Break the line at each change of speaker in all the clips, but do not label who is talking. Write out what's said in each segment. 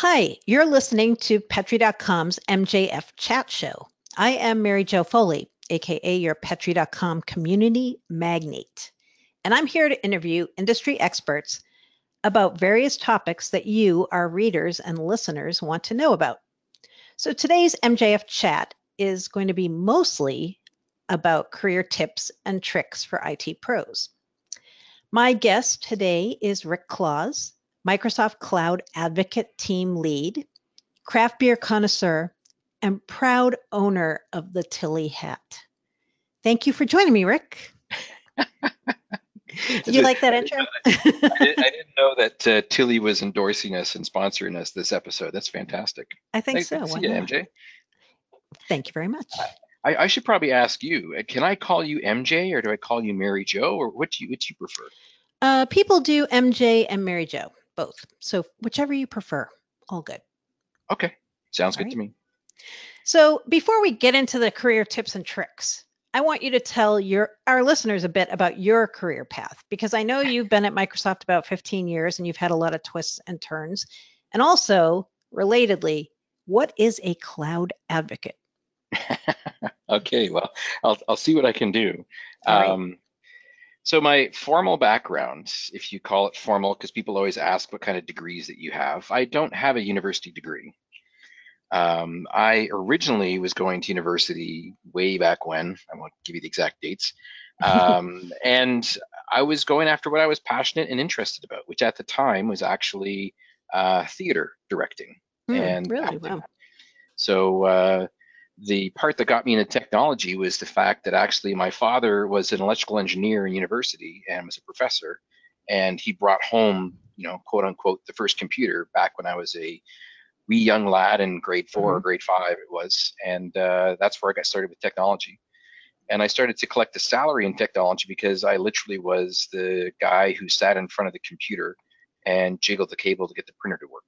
Hi, you're listening to Petri.com's MJF Chat Show. I am Mary Jo Foley, aka your Petri.com community magnate, and I'm here to interview industry experts about various topics that you, our readers and listeners, want to know about. So today's MJF Chat is going to be mostly about career tips and tricks for IT pros. My guest today is Rick Claus, Microsoft Cloud Advocate Team Lead, craft beer connoisseur, and proud owner of the Tilley hat. Thank you for joining me, Rick. Did you like that intro?
I, did, I didn't know that uh, Tilley was endorsing us and sponsoring us this episode. That's fantastic.
I think Thanks, so.
You, MJ.
Thank you very much.
I, I, should probably ask you: uh, Can I call you MJ, or do I call you Mary Jo, or what do you what do you prefer?
Uh, people do MJ and Mary Jo both. So whichever you prefer, all good.
Okay, sounds all good right. to me.
So before we get into the career tips and tricks, I want you to tell your our listeners a bit about your career path because I know you've been at Microsoft about 15 years and you've had a lot of twists and turns. And also, relatedly, what is a cloud advocate?
okay, well, I'll I'll see what I can do. Um, so my formal background, if you call it formal, because people always ask what kind of degrees that you have, I don't have a university degree. Um, I originally was going to university way back when. I won't give you the exact dates. Um, and I was going after what I was passionate and interested about, which at the time was actually uh, theater directing.
Mm, and really, wow.
So uh, the part that got me into technology was the fact that actually my father was an electrical engineer in university and was a professor and he brought home you know quote unquote the first computer back when i was a wee young lad in grade 4 mm-hmm. or grade five it was and uh, that's where i got started with technology. And i started to collect a salary in technology because i literally was the guy who sat in front of the computer and jiggled the cable to get the printer to work.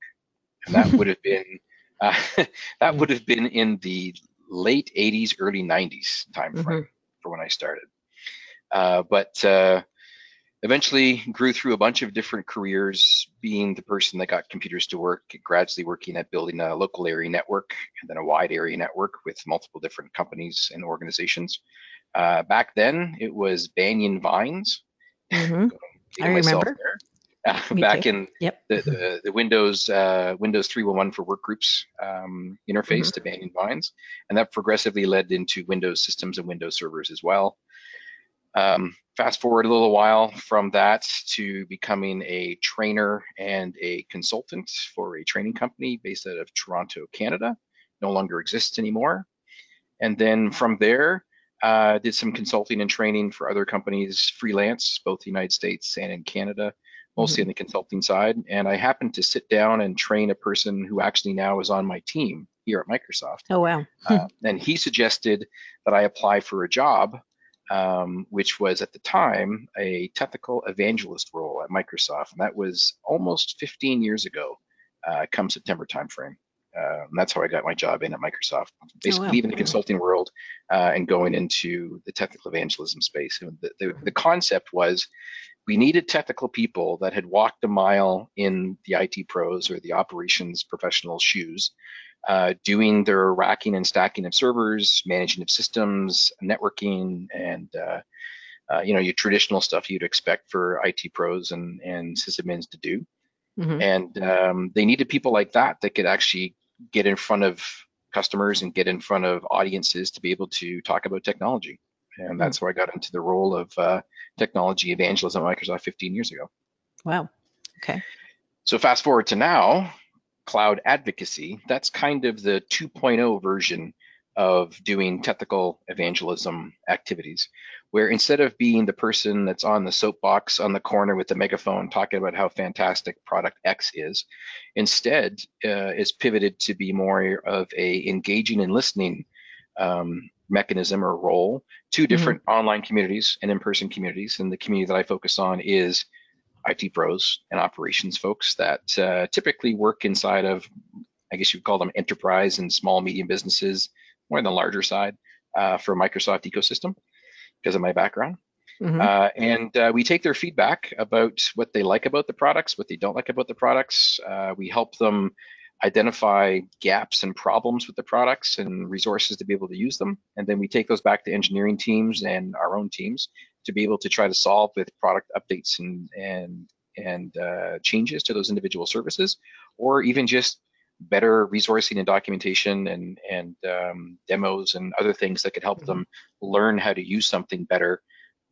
And that would have been uh, that would have been in the late 80s, early 90s time frame mm-hmm. for when I started. Uh, but uh, eventually grew through a bunch of different careers, being the person that got computers to work, gradually working at building a local area network and then a wide area network with multiple different companies and organizations. Uh, back then, it was Banyan Vines.
Mm-hmm. I remember. There.
back too. in
yep.
the, the, the, Windows uh, Windows 311 for Workgroups um, interface mm-hmm. to Banyan Vines, and that progressively led into Windows systems and Windows servers as well. Um, fast forward a little while from that to becoming a trainer and a consultant for a training company based out of Toronto, Canada. No longer exists anymore. And then from there, uh, did some consulting and training for other companies freelance, both the United States and in Canada mostly mm-hmm. on the consulting side. And I happened to sit down and train a person who actually now is on my team here at Microsoft.
Oh, wow.
uh, and he suggested that I apply for a job, um, which was at the time a technical evangelist role at Microsoft. And that was almost 15 years ago, uh, come September timeframe. Uh, and that's how I got my job in at Microsoft, basically oh, wow. leaving the consulting world uh, and going into the technical evangelism space. The, the, the, concept was we needed technical people that had walked a mile in the IT pros or the operations professional shoes, uh, doing their racking and stacking of servers, managing of systems, networking, and uh, uh, you know your traditional stuff you'd expect for IT pros and and sysadmins to do. Mm-hmm. And um, they needed people like that that could actually get in front of customers and get in front of audiences to be able to talk about technology and hmm. that's where I got into the role of uh, technology evangelism at Microsoft 15 years ago.
Wow. Okay.
So fast forward to now, cloud advocacy. That's kind of the 2.0 version of doing technical evangelism activities, where instead of being the person that's on the soapbox on the corner with the megaphone talking about how fantastic product X is, instead uh, is pivoted to be more of a engaging and listening um, mechanism or role two mm-hmm. different mm-hmm. online communities and in-person communities and the community that i focus on is it pros and operations folks that uh, typically work inside of i guess you call them enterprise and small medium businesses more on the larger side uh, for microsoft ecosystem because of my background mm-hmm. uh, and uh, we take their feedback about what they like about the products what they don't like about the products uh, we help them identify gaps and problems with the products and resources to be able to use them. And then we take those back to engineering teams and our own teams to be able to try to solve with product updates and and and uh, changes to those individual services, or even just better resourcing and documentation and and um, demos and other things that could help mm-hmm. them learn how to use something better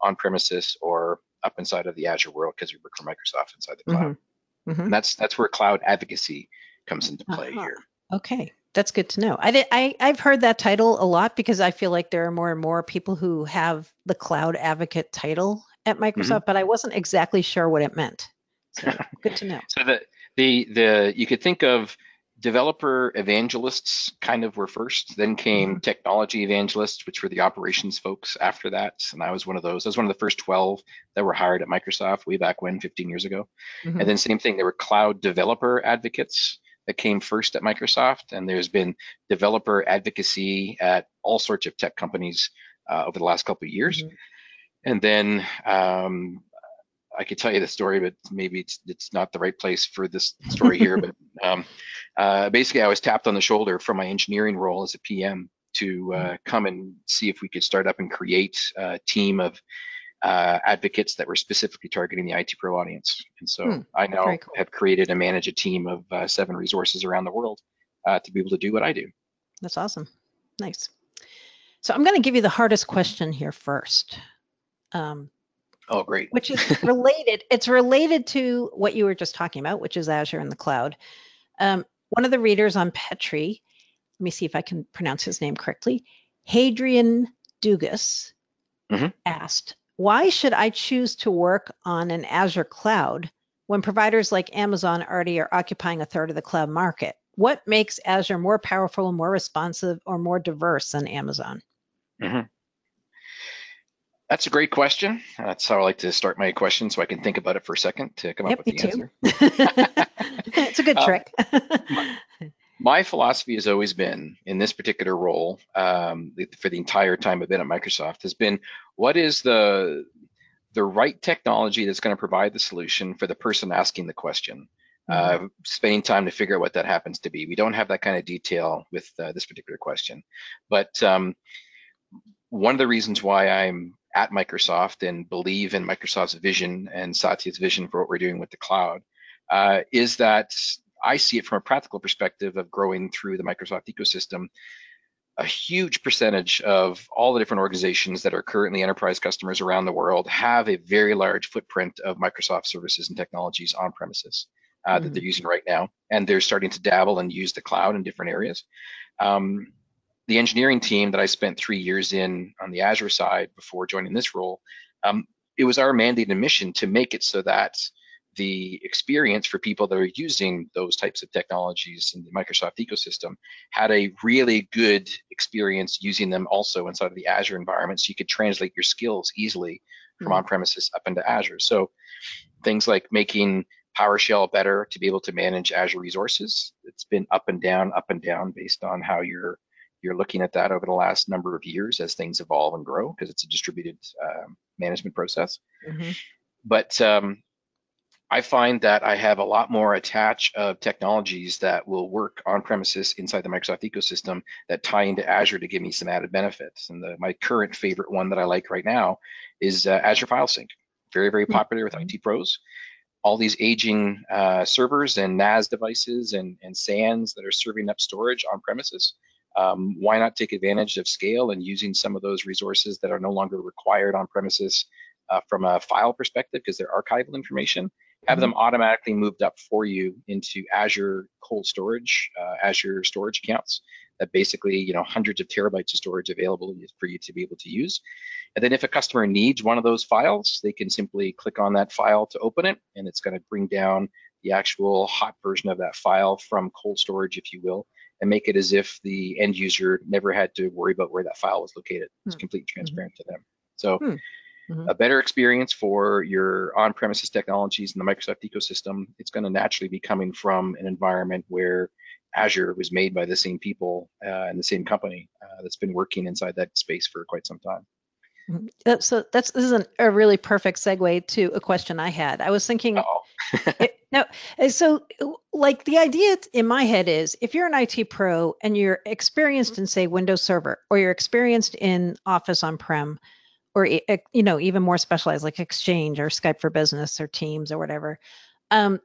on premises or up inside of the Azure world because we work for Microsoft inside the cloud. Mm-hmm. Mm-hmm. And that's that's where cloud advocacy comes into play uh-huh. here.
Okay, that's good to know. I, I i've heard that title a lot because I feel like there are more and more people who have the cloud advocate title at Microsoft, mm-hmm. but I wasn't exactly sure what it meant. So good to know.
so the the the you could think of developer evangelists kind of were first. Then came mm-hmm. technology evangelists, which were the operations folks after that. And I was one of those. I was one of the first 12 that were hired at Microsoft way back when, 15 years ago. Mm-hmm. And then same thing, there were cloud developer advocates that came first at Microsoft. And there's been developer advocacy at all sorts of tech companies uh, over the last couple of years. Mm-hmm. And then um, I could tell you the story, but maybe it's it's not the right place for this story here. but um, uh, basically, I was tapped on the shoulder from my engineering role as a PM to uh, mm-hmm. come and see if we could start up and create a team of uh, advocates that were specifically targeting the IT pro audience. And so hmm, I now cool. have created and manage a team of uh, seven resources around the world uh, to be able to do what I do.
That's awesome. Nice. So I'm going to give you the hardest question here first. Um,
Oh, great.
Which is related. it's related to what you were just talking about, which is Azure in the cloud. Um, one of the readers on Petri, let me see if I can pronounce his name correctly, Hadrian Dugas, mm-hmm. asked, why should I choose to work on an Azure cloud when providers like Amazon already are occupying a third of the cloud market? What makes Azure more powerful, more responsive, or more diverse than Amazon? Mm-hmm.
That's a great question. That's how I like to start my question so I can think about it for a second to come
yep,
up with the
too.
answer.
it's a good uh, trick.
my, my, philosophy has always been in this particular role um, for the entire time I've been at Microsoft has been what is the the right technology that's going to provide the solution for the person asking the question. Mm-hmm. Uh, spending time to figure out what that happens to be. We don't have that kind of detail with uh, this particular question, but um, one of the reasons why I'm at Microsoft and believe in Microsoft's vision and Satya's vision for what we're doing with the cloud uh, is that I see it from a practical perspective of growing through the Microsoft ecosystem. A huge percentage of all the different organizations that are currently enterprise customers around the world have a very large footprint of Microsoft services and technologies on premises uh, mm-hmm. that they're using right now. And they're starting to dabble and use the cloud in different areas. Um, the engineering team that I spent three years in on the Azure side before joining this role, um, it was our mandate and mission to make it so that the experience for people that are using those types of technologies in the Microsoft ecosystem had a really good experience using them also inside of the Azure environment so you could translate your skills easily from mm-hmm. on-premises up into Azure. So things like making PowerShell better to be able to manage Azure resources. It's been up and down, up and down based on how you're you're looking at that over the last number of years as things evolve and grow because it's a distributed um, management process. Mm-hmm. But um, I find that I have a lot more attach of technologies that will work on premises inside the Microsoft ecosystem that tie into Azure to give me some added benefits. And the, my current favorite one that I like right now is uh, Azure File Sync. Very, very popular with. IT pros. All these aging uh, servers and NAS devices and, and SANs that are serving up storage on premises um, why not take advantage of scale and using some of those resources that are no longer required on premises uh, from a file perspective because they're archival information, have them mm-hmm. automatically moved up for you into Azure cold storage, uh, Azure storage accounts that basically, you know, hundreds of terabytes of storage available for you to be able to use. And then if a customer needs one of those files, they can simply click on that file to open it, and it's going to bring down the actual hot version of that file from cold storage, if you will, and make it as if the end user never had to worry about where that file was located. It's hmm. completely transparent mm-hmm. to them. So hmm. mm-hmm. a better experience for your on-premises technologies in the Microsoft ecosystem. It's going to naturally be coming from an environment where Azure was made by the same people uh, and the same company uh, that's been working inside that space for quite some time.
Mm-hmm. So that's this is an, a really perfect segue to a question I had. I was thinking, it, no, so like the idea in my head is if you're an IT pro and you're experienced in say Windows Server or you're experienced in Office on-prem or you know even more specialized like Exchange or Skype for Business or Teams or whatever, um,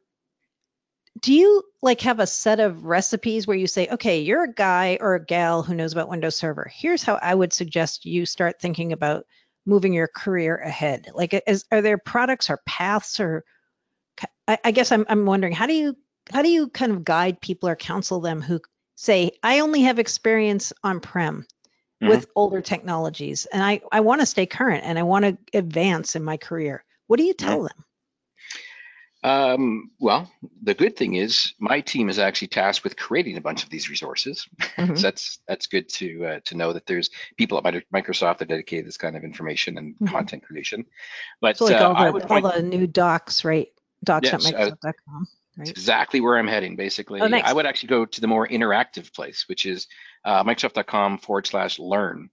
do you like have a set of recipes where you say, okay, you're a guy or a gal who knows about Windows Server. Here's how I would suggest you start thinking about moving your career ahead. Like, is, are there products or paths or I, I guess I'm I'm wondering how do you how do you kind of guide people or counsel them who say I only have experience on prem mm-hmm. with older technologies and I I want to stay current and I want to advance in my career. What do you tell mm-hmm. them?
Um, well, the good thing is my team is actually tasked with creating a bunch of these resources. Mm-hmm. so that's that's good to uh, to know that there's people at Microsoft that dedicate this kind of information and mm-hmm. content creation.
But so like uh, all, the, all the new docs, right? Docs.microsoft.com. Yes, right?
Exactly where I'm heading, basically. Oh, nice. I would actually go to the more interactive place, which is uh, Microsoft.com forward slash learn.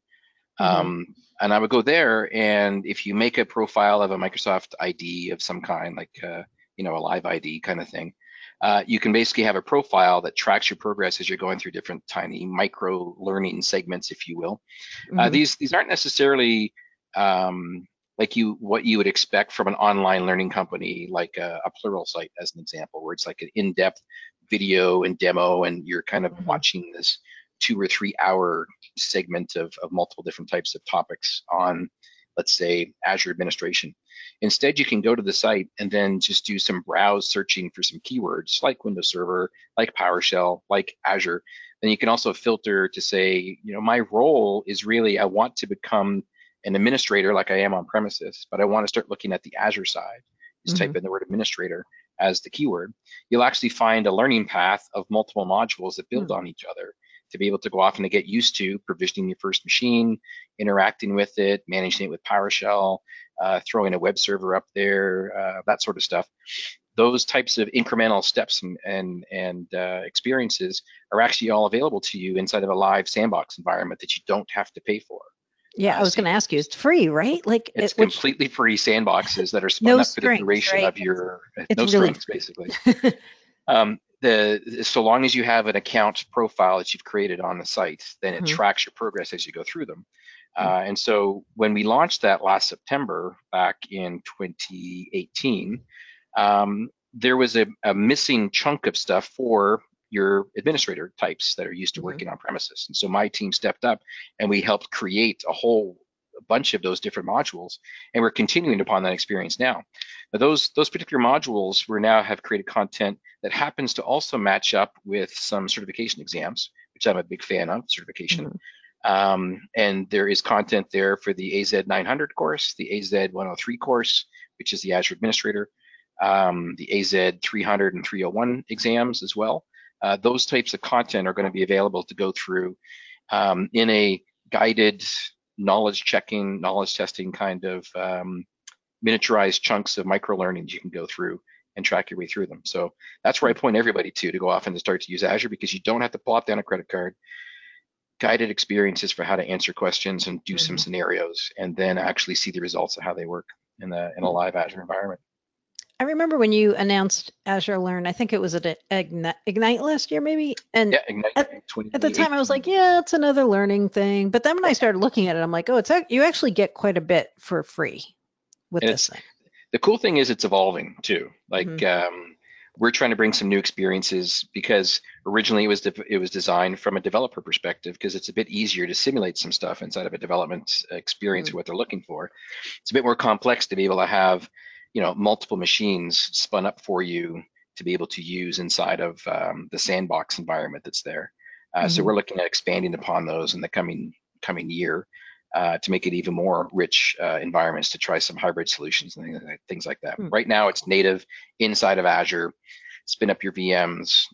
Mm-hmm. Um, and I would go there, and if you make a profile of a Microsoft ID of some kind, like uh, you know a live ID kind of thing, uh, you can basically have a profile that tracks your progress as you're going through different tiny micro learning segments, if you will. Uh, mm-hmm. these these aren't necessarily um, like you what you would expect from an online learning company like a, a Pluralsight as an example where it's like an in-depth video and demo and you're kind of mm-hmm. watching this two or three hour segment of, of multiple different types of topics on let's say azure administration instead you can go to the site and then just do some browse searching for some keywords like windows server like powershell like azure then you can also filter to say you know my role is really i want to become an administrator like I am on premises, but I want to start looking at the Azure side. Just mm-hmm. type in the word administrator as the keyword. You'll actually find a learning path of multiple modules that build mm-hmm. on each other to be able to go off and to get used to provisioning your first machine, interacting with it, managing it with PowerShell, uh, throwing a web server up there, uh, that sort of stuff. Those types of incremental steps and and, and uh, experiences are actually all available to you inside of a live sandbox environment that you don't have to pay for.
Yeah, I was going to ask you. It's free, right? Like
it's it, completely free sandboxes that are spun no up for the duration right? of your it's no really strings, basically. um, the so long as you have an account profile that you've created on the site, then it mm-hmm. tracks your progress as you go through them. Mm-hmm. Uh, and so when we launched that last September back in 2018, um, there was a, a missing chunk of stuff for your administrator types that are used to mm-hmm. working on premises. And so my team stepped up and we helped create a whole bunch of those different modules and we're continuing upon that experience now. But those those particular modules we now have created content that happens to also match up with some certification exams, which I'm a big fan of certification. Mm-hmm. Um, and there is content there for the AZ 900 course, the AZ 103 course, which is the Azure Administrator, um, the AZ 300 and 301 exams as well uh, those types of content are going to be available to go through um, in a guided knowledge checking, knowledge testing kind of um, miniaturized chunks of micro learnings you can go through and track your way through them. So that's where I point everybody to to go off and to start to use Azure because you don't have to plop down a credit card. Guided experiences for how to answer questions and do mm-hmm. some scenarios, and then actually see the results of how they work in the in a live Azure environment.
I remember when you announced Azure Learn. I think it was at Ignite, Ignite last year, maybe. And
yeah, Ignite
at, at, the time, I was like, "Yeah, it's another learning thing." But then when I started looking at it, I'm like, "Oh, it's you actually get quite a bit for free with and this thing."
The cool thing is it's evolving too. Like mm-hmm. um, we're trying to bring some new experiences because originally it was it was designed from a developer perspective because it's a bit easier to simulate some stuff inside of a development experience mm-hmm. what they're looking for. It's a bit more complex to be able to have you know multiple machines spun up for you to be able to use inside of um, the sandbox environment that's there. Uh, mm-hmm. So we're looking at expanding upon those in the coming coming year uh, to make it even more rich uh, environments to try some hybrid solutions and things like that. Mm-hmm. Right now, it's native inside of Azure. Spin up your VMs,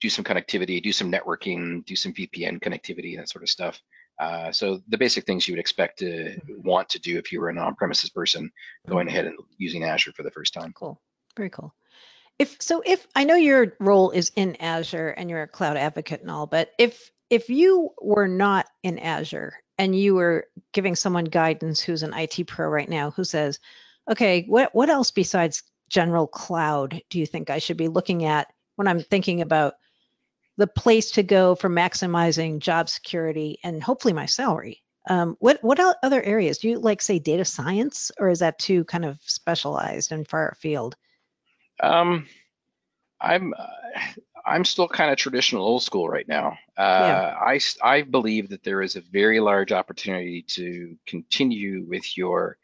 do some connectivity, do some networking, do some VPN connectivity, that sort of stuff. Uh, so the basic things you would expect to want to do if you were an on-premises person going ahead and using Azure for the first time.
Cool, very cool. If so, if I know your role is in Azure and you're a cloud advocate and all, but if if you were not in Azure and you were giving someone guidance who's an IT pro right now who says, okay, what what else besides general cloud do you think I should be looking at when I'm thinking about the place to go for maximizing job security and hopefully my salary? Um, what what other areas do you like? Say data science, or is that too kind of specialized and far afield?
Um, I'm uh, I'm still kind of traditional old school right now. Uh, yeah. I I believe that there is a very large opportunity to continue with your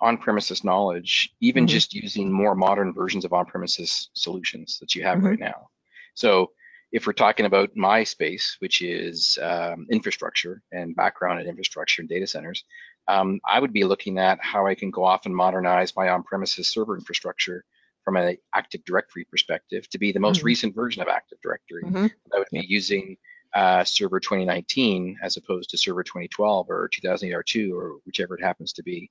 on-premises knowledge, even mm-hmm. just using more modern versions of on-premises solutions that you have mm-hmm. right now. So if we're talking about my space, which is um, infrastructure and background and infrastructure and data centers, um, I would be looking at how I can go off and modernize my on-premises server infrastructure from an Active Directory perspective to be the most mm-hmm. recent version of Active Directory. Mm-hmm. I would be using uh, Server 2019 as opposed to Server 2012 or 2008 R2 or whichever it happens to be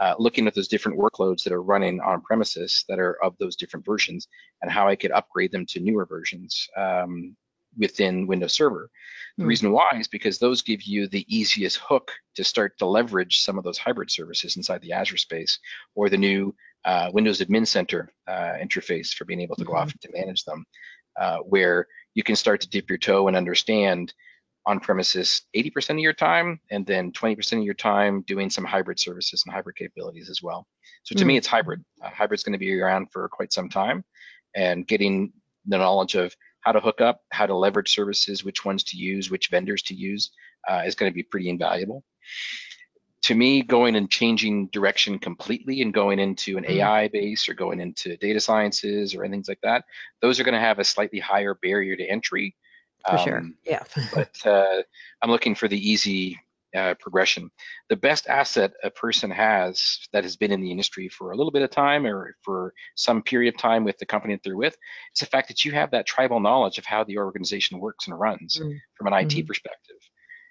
uh, looking at those different workloads that are running on premises that are of those different versions and how I could upgrade them to newer versions um, within Windows Server. The mm. reason why is because those give you the easiest hook to start to leverage some of those hybrid services inside the Azure space or the new uh, Windows Admin Center uh, interface for being able to go off and to manage them, uh, where you can start to dip your toe and understand on premises 80% of your time and then 20% of your time doing some hybrid services and hybrid capabilities as well. So to mm. me, it's hybrid. Uh, hybrid's going to be around for quite some time and getting the knowledge of how to hook up, how to leverage services, which ones to use, which vendors to use uh, is going to be pretty invaluable. To me, going and changing direction completely and going into an mm. AI base or going into data sciences or things like that, those are going to have a slightly higher barrier to entry
for um, sure. Yeah.
but uh, I'm looking for the easy uh, progression. The best asset a person has that has been in the industry for a little bit of time or for some period of time with the company that they're with is the fact that you have that tribal knowledge of how the organization works and runs mm-hmm. from an IT mm-hmm. perspective.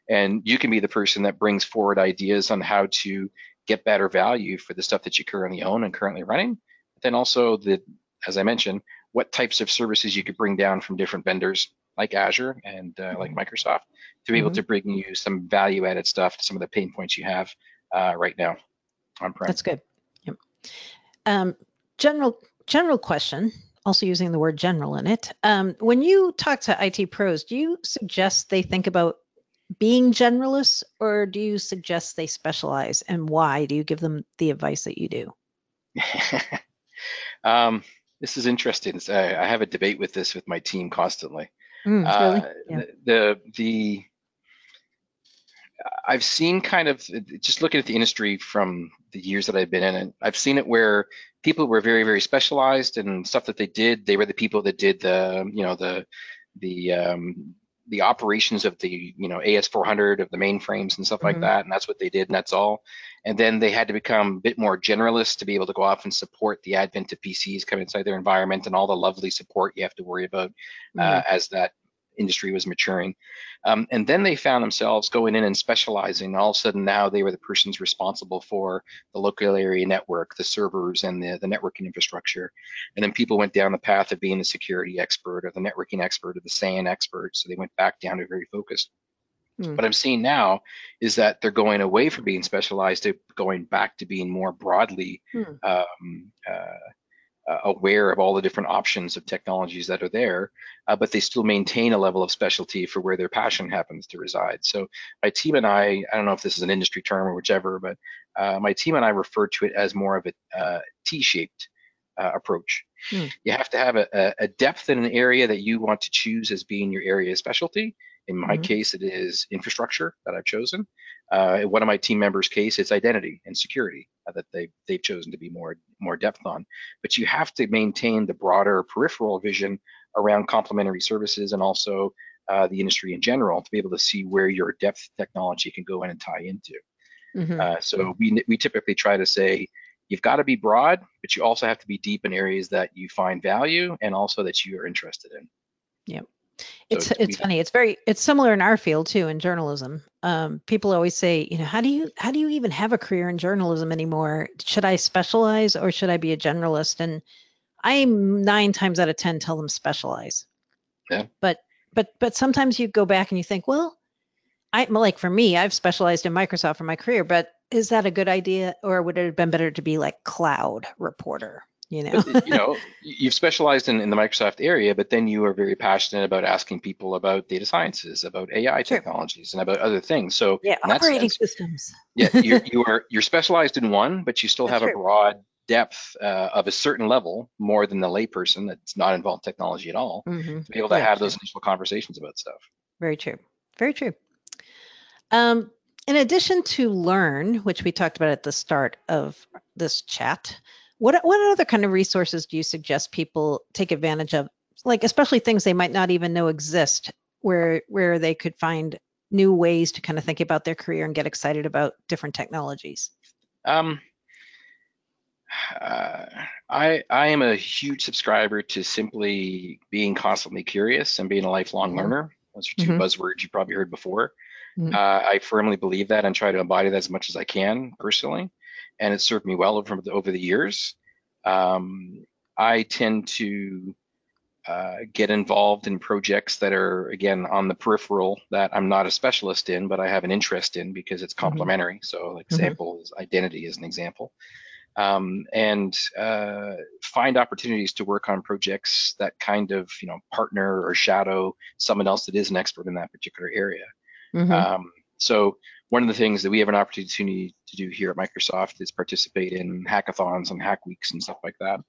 And you can be the person that brings forward ideas on how to get better value for the stuff that you currently own and currently running. But then also the, as I mentioned, what types of services you could bring down from different vendors like Azure and uh, like mm-hmm. Microsoft to be able mm-hmm. to bring you some value added stuff to some of the pain points you have uh, right now on prem.
That's good. Yep. Um, general general question, also using the word general in it. Um, when you talk to IT pros, do you suggest they think about being generalists or do you suggest they specialize and why do you give them the advice that you do?
um, this is interesting. I, I have a debate with this with my team constantly. Mm, uh, really? yeah. the, the I've seen kind of just looking at the industry from the years that I've been in it. I've seen it where people were very very specialized and stuff that they did. They were the people that did the you know the the um, the operations of the you know AS400 of the mainframes and stuff mm-hmm. like that, and that's what they did, and that's all. And then they had to become a bit more generalist to be able to go off and support the advent of PCs coming inside their environment and all the lovely support you have to worry about uh, mm-hmm. uh, as that industry was maturing. Um, and then they found themselves going in and specializing. All of a sudden, now they were the persons responsible for the local area network, the servers, and the, the networking infrastructure. And then people went down the path of being the security expert or the networking expert or the SAN expert. So they went back down to very focused. Hmm. What I'm seeing now is that they're going away from being specialized to going back to being more broadly hmm. um, uh, uh, aware of all the different options of technologies that are there, uh, but they still maintain a level of specialty for where their passion happens to reside. So my team and I, I don't know if this is an industry term or whichever, but uh, my team and I refer to it as more of a uh, T-shaped uh, approach. Hmm. You have to have a, a, depth in an area that you want to choose as being your area of specialty. In my mm-hmm. case, it is infrastructure that I've chosen. Uh, in one of my team members' case, it's identity and security uh, that they they've chosen to be more more depth on. But you have to maintain the broader peripheral vision around complementary services and also uh, the industry in general to be able to see where your depth technology can go in and tie into. Mm-hmm. Uh, so we we typically try to say you've got to be broad, but you also have to be deep in areas that you find value and also that you are interested in.
Yep. It's so it's funny. It's very it's similar in our field too in journalism. Um, people always say, you know, how do you how do you even have a career in journalism anymore? Should I specialize or should I be a generalist? And I nine times out of ten tell them specialize.
Yeah.
But but but sometimes you go back and you think, well, I'm like for me, I've specialized in Microsoft for my career, but is that a good idea or would it have been better to be like cloud reporter You know,
but, you know, you've specialized in, in the Microsoft area, but then you are very passionate about asking people about data sciences, about AI
Sure.
technologies, and about other things. So
yeah, operating
sense,
systems.
yeah, you're, you are you're specialized in one, but you still
That's
have a broad depth uh, of a certain level, more than the layperson that's not involved in technology at all,
hmm
to be able to
Yeah,
have
true.
those initial conversations about stuff.
Very true. Very true. Um, in addition to Learn, which we talked about at the start of this chat, what what other kind of resources do you suggest people take advantage of? Like especially things they might not even know exist, where where they could find new ways to kind of think about their career and get excited about different technologies.
Um, uh, I I am a huge subscriber to simply being constantly curious and being a lifelong
Mhm.
learner. Those are 2
Mhm.
buzzwords you probably heard before.
Mhm.
Uh, I firmly believe that and try to embody that as much as I can personally, and it served me well over the, over the years. Um, I tend to uh, get involved in projects that are again on the peripheral that I'm not a specialist in, but I have an interest in because it's complementary. So, like example is identity as an example, um, and uh, find opportunities to work on projects that kind of you know partner or shadow someone else that is an expert in that particular area.
Mhm.
Um, so one of the things that we have an opportunity to do here at Microsoft is participate in hackathons and hack weeks and stuff like that.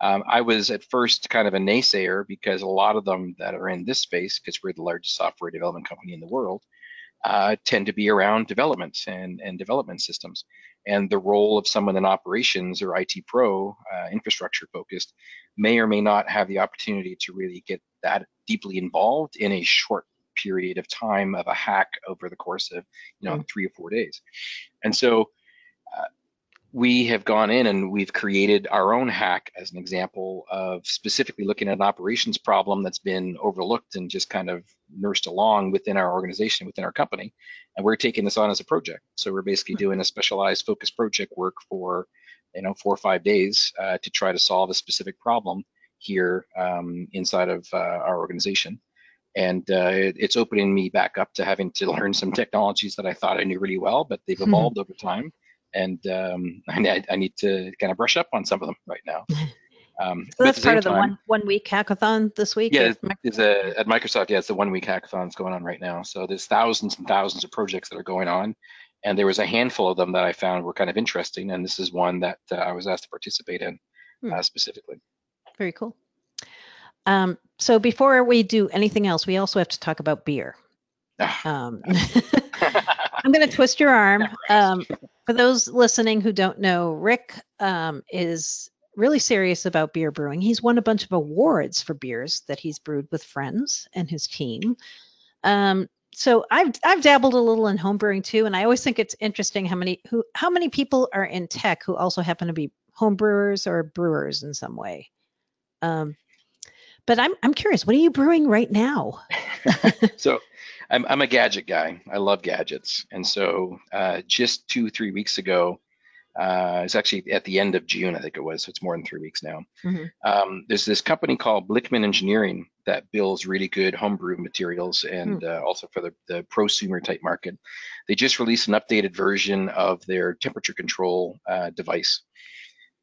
Um, I was at first kind of a naysayer because a lot of them that are in this space, because we're the largest software development company in the world, uh, tend to be around development and, and development systems. And the role of someone in operations or IT pro, uh, infrastructure focused, may or may not have the opportunity to really get that deeply involved in a short period of time of a hack over the course of you know three or four days. And so uh, we have gone in and we've created our own hack as an example of specifically looking at an operations problem that's been overlooked and just kind of nursed along within our organization, within our company. And we're taking this on as a project. So we're basically doing a specialized focus project work for, you know, four or five days uh, to try to solve a specific problem here um, inside of uh, our organization. And uh, it, it's opening me back up to having to learn some technologies that I thought I knew really well, but they've evolved over time and um, I, I, need to kind of brush up on some of them right now. Um,
so that's part of the
time,
one one week hackathon this week.
Yeah, is a at Microsoft. Yeah, it's the one week hackathons going on right now. So there's thousands and thousands of projects that are going on, and there was a handful of them that I found were kind of interesting, and this is one that uh, I was asked to participate in
hmm.
uh, specifically.
Very cool. Um, so before we do anything else, we also have to talk about beer.
Ah.
Um, I'm going to twist your arm. Um, for those listening who don't know, Rick um, is really serious about beer brewing. He's won a bunch of awards for beers that he's brewed with friends and his team. Um, so I've I've dabbled a little in home brewing too, and I always think it's interesting how many who how many people are in tech who also happen to be home brewers or brewers in some way. Um, but I'm I'm curious, what are you brewing right now?
so I'm, I'm a gadget guy. I love gadgets. And so uh, just two, three weeks ago, uh, it's actually at the end of June, I think it was, so it's more than three weeks now.
Mm-hmm.
Um, there's this company called Blichmann Engineering that builds really good homebrew materials and mm. uh, also for the, the prosumer type market. They just released an updated version of their temperature control uh, device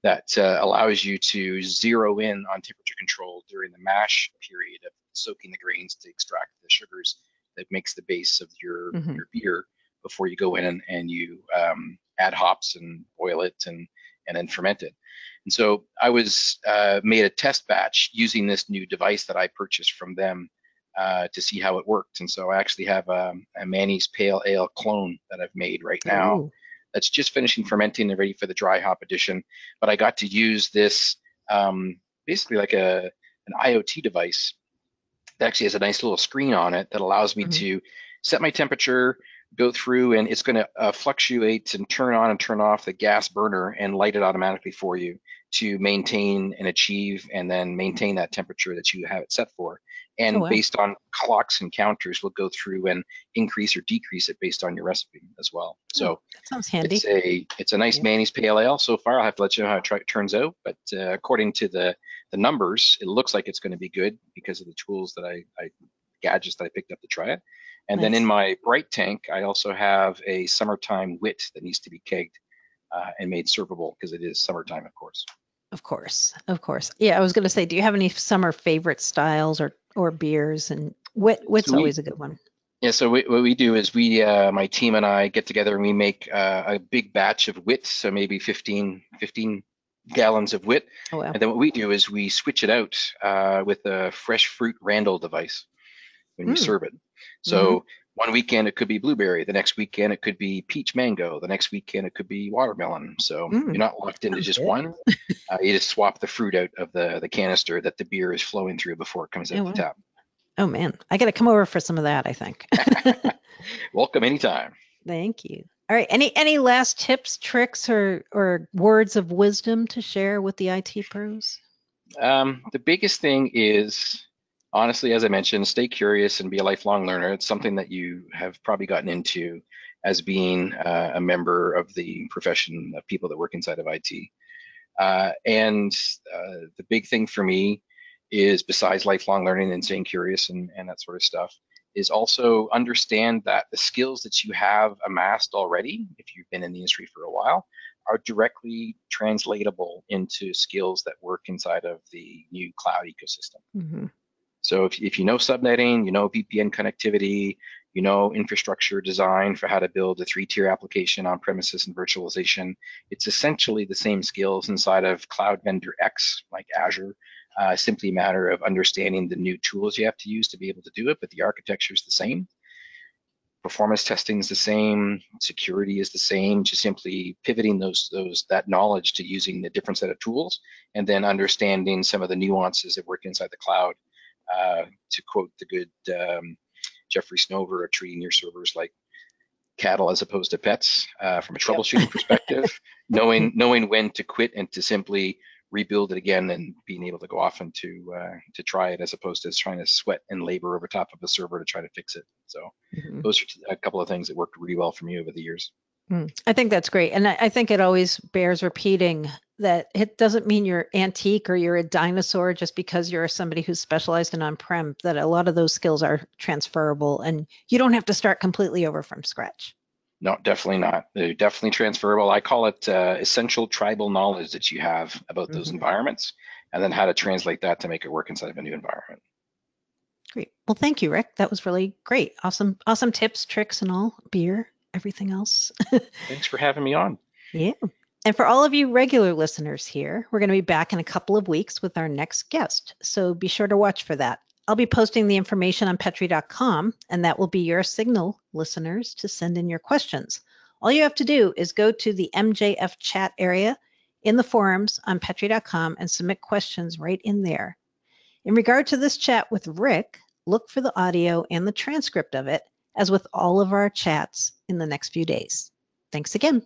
that uh, allows you to zero in on temperature control during the mash period of soaking the grains to extract the sugars that makes the base of your
Mm-hmm.
your beer before you go in and, and you um, add hops and boil it and and then ferment it. And so I was uh, made a test batch using this new device that I purchased from them uh, to see how it worked. And so I actually have a, a Manny's Pale Ale clone that I've made right now.
Ooh.
That's just finishing fermenting and ready for the dry hop edition. But I got to use this um, basically like a an IoT device that actually has a nice little screen on it that allows me
Mhm.
to set my temperature, go through, and it's going to uh, fluctuate and turn on and turn off the gas burner and light it automatically for you to maintain and achieve and then maintain that temperature that you have it set for. And
Oh, wow.
based on clocks and counters, we'll go through and increase or decrease it based on your recipe as well. So
That sounds handy.
it's a it's a nice
Yeah.
Manny's Pale Ale so far. I'll have to let you know how it turns out. But uh, according to the the numbers, it looks like it's going to be good because of the tools that I, I gadgets that I picked up to try it. And then in my bright tank, I also have a summertime wit that needs to be kegged uh, and made servable because it is summertime, of course.
Of course, of course. Yeah, I was going to say, do you have any summer favorite styles or or beers? And wit, wit's
So we,
always a good one.
yeah, so we, what we do is we, uh, my team and I get together and we make uh, a big batch of wit, so maybe 15, 15 gallons of wit.
Oh wow.
And then what we do is we switch it out uh, with a fresh fruit Randall device when we
Mm.
serve it.
hmm
So one weekend it could be blueberry, the next weekend it could be peach mango, the next weekend it could be watermelon. So
Mm.
you're not locked into just
good.
one. Uh, you just swap the fruit out of the the canister that the beer is flowing through before it comes out
wow.
the tap.
Oh man, I got to come over for some of that. I think.
Welcome anytime.
Thank you. All right. Any any last tips, tricks, or or words of wisdom to share with the IT pros?
Um, the biggest thing is, honestly, as I mentioned, stay curious and be a lifelong learner. It's something that you have probably gotten into as being uh, a member of the profession of people that work inside of IT. Uh, and uh, the big thing for me is, besides lifelong learning and staying curious and, and that sort of stuff, is also understand that the skills that you have amassed already, if you've been in the industry for a while, are directly translatable into skills that work inside of the new cloud ecosystem.
hmm
So if, if you know subnetting, you know VPN connectivity, you know infrastructure design for how to build a three-tier application on premises and virtualization, it's essentially the same skills inside of cloud vendor X like Azure. Uh, simply a matter of understanding the new tools you have to use to be able to do it, but the architecture is the same. Performance testing is the same, security is the same, just simply pivoting those those that knowledge to using the different set of tools and then understanding some of the nuances that work inside the cloud uh, to quote the good um, Jeffrey Snover of treating your servers like cattle as opposed to pets uh, from a
Yep.
troubleshooting perspective, knowing knowing when to quit and to simply rebuild it again and being able to go off and to uh, to try it as opposed to trying to sweat and labor over top of a server to try to fix it. So
hmm
those are a couple of things that worked really well for me over the years.
Mm, I think that's great. And I, I think it always bears repeating that it doesn't mean you're antique or you're a dinosaur just because you're somebody who's specialized in on-prem, that a lot of those skills are transferable and you don't have to start completely over from scratch.
No, definitely not. They're definitely transferable. I call it uh, essential tribal knowledge that you have about those
hmm
environments, and then how to translate that to make it work inside of a new environment.
Great. Well, thank you, Rick. That was really great. Awesome, awesome tips, tricks, and all, beer, everything else.
Thanks for having me on.
Yeah. And for all of you regular listeners here, we're going to be back in a couple of weeks with our next guest. So be sure to watch for that. I'll be posting the information on petri.com, and that will be your signal, listeners, to send in your questions. All you have to do is go to the MJF chat area in the forums on petri.com and submit questions right in there. In regard to this chat with Rick, look for the audio and the transcript of it, as with all of our chats in the next few days. Thanks again.